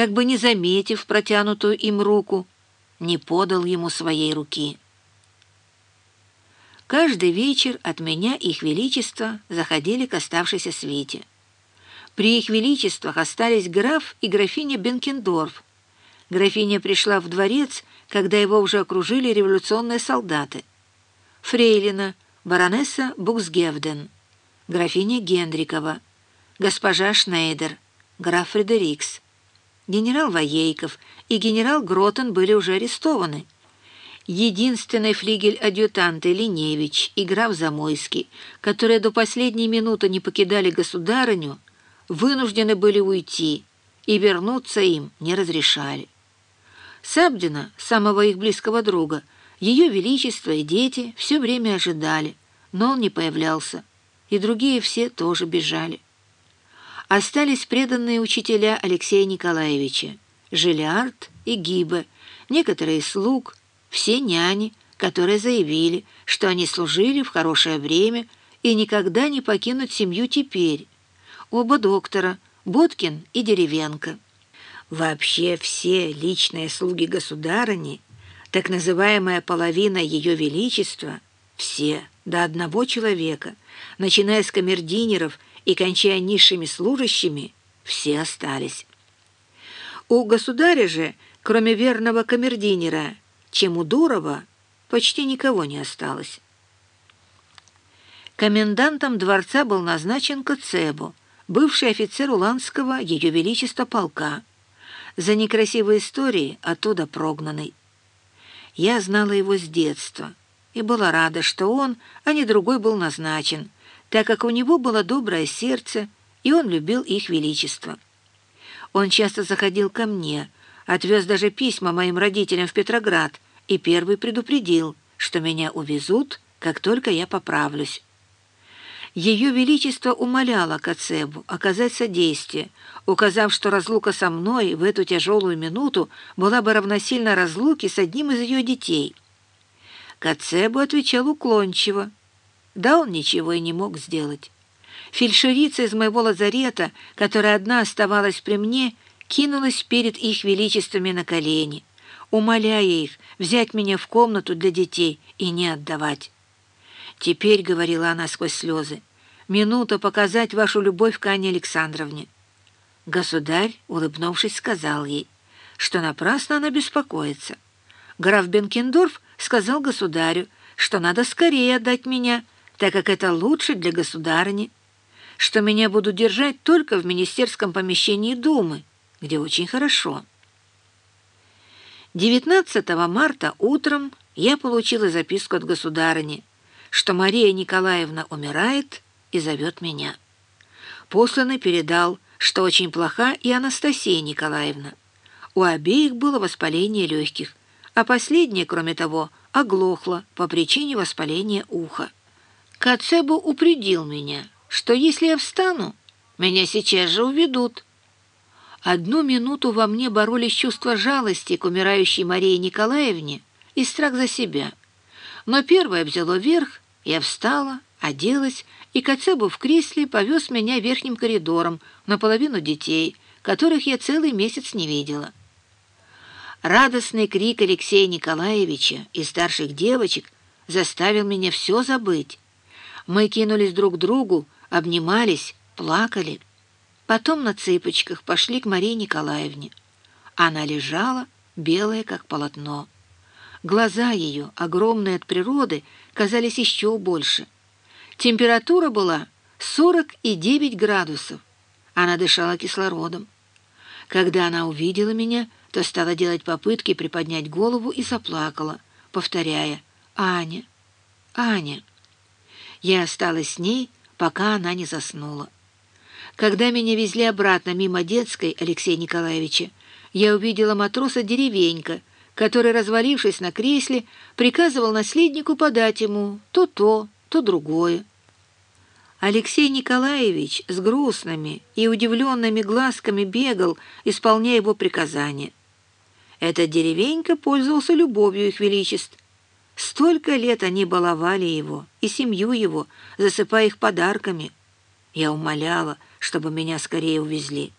как бы не заметив протянутую им руку, не подал ему своей руки. Каждый вечер от меня их величество заходили к оставшейся свете. При их величествах остались граф и графиня Бенкендорф. Графиня пришла в дворец, когда его уже окружили революционные солдаты. Фрейлина, баронесса Буксгевден, графиня Генрикова, госпожа Шнейдер, граф Фредерикс. Генерал Воейков и генерал Гротен были уже арестованы. Единственный флигель-адъютант Линевич и граф Замойский, которые до последней минуты не покидали государыню, вынуждены были уйти, и вернуться им не разрешали. Сабдина, самого их близкого друга, ее величество и дети все время ожидали, но он не появлялся, и другие все тоже бежали. Остались преданные учителя Алексея Николаевича, Жилиард и Гибе, некоторые слуг, все няни, которые заявили, что они служили в хорошее время и никогда не покинут семью теперь. Оба доктора, Боткин и Деревенко. Вообще все личные слуги государыни, так называемая половина ее величества, все, до одного человека, начиная с камердинеров и кончая низшими служащими, все остались. У государя же, кроме верного камердинера, чем у Дурова, почти никого не осталось. Комендантом дворца был назначен Коцебу, бывший офицер Уланского Ее Величества полка, за некрасивые истории оттуда прогнанный. Я знала его с детства и была рада, что он, а не другой, был назначен, так как у него было доброе сердце, и он любил их величество. Он часто заходил ко мне, отвез даже письма моим родителям в Петроград и первый предупредил, что меня увезут, как только я поправлюсь. Ее Величество умоляло Кацебу оказать содействие, указав, что разлука со мной в эту тяжелую минуту была бы равносильна разлуке с одним из ее детей. Кацебу отвечал уклончиво. Да он ничего и не мог сделать. Фельдшерица из моего лазарета, которая одна оставалась при мне, кинулась перед их величествами на колени, умоляя их взять меня в комнату для детей и не отдавать. «Теперь», — говорила она сквозь слезы, — «минута показать вашу любовь к Анне Александровне». Государь, улыбнувшись, сказал ей, что напрасно она беспокоится. Граф Бенкендорф сказал государю, что надо скорее отдать меня, так как это лучше для государыни, что меня будут держать только в министерском помещении Думы, где очень хорошо. 19 марта утром я получила записку от государыни, что Мария Николаевна умирает и зовет меня. Посланный передал, что очень плоха и Анастасия Николаевна. У обеих было воспаление легких, а последняя, кроме того, оглохла по причине воспаления уха. Кацебу упредил меня, что если я встану, меня сейчас же уведут. Одну минуту во мне боролись чувства жалости к умирающей Марии Николаевне и страх за себя. Но первое взяло верх, я встала, оделась, и Кацебу в кресле повез меня верхним коридором наполовину детей, которых я целый месяц не видела. Радостный крик Алексея Николаевича и старших девочек заставил меня все забыть. Мы кинулись друг к другу, обнимались, плакали. Потом на цыпочках пошли к Марии Николаевне. Она лежала, белая, как полотно. Глаза ее, огромные от природы, казались еще больше. Температура была 49 градусов. Она дышала кислородом. Когда она увидела меня, то стала делать попытки приподнять голову и заплакала, повторяя «Аня, Аня». Я осталась с ней, пока она не заснула. Когда меня везли обратно мимо детской Алексея Николаевича, я увидела матроса Деревенька, который, развалившись на кресле, приказывал наследнику подать ему то то, то другое. Алексей Николаевич с грустными и удивленными глазками бегал, исполняя его приказания. Эта деревенька пользовался любовью их величеств. Столько лет они баловали его и семью его, засыпая их подарками. Я умоляла, чтобы меня скорее увезли.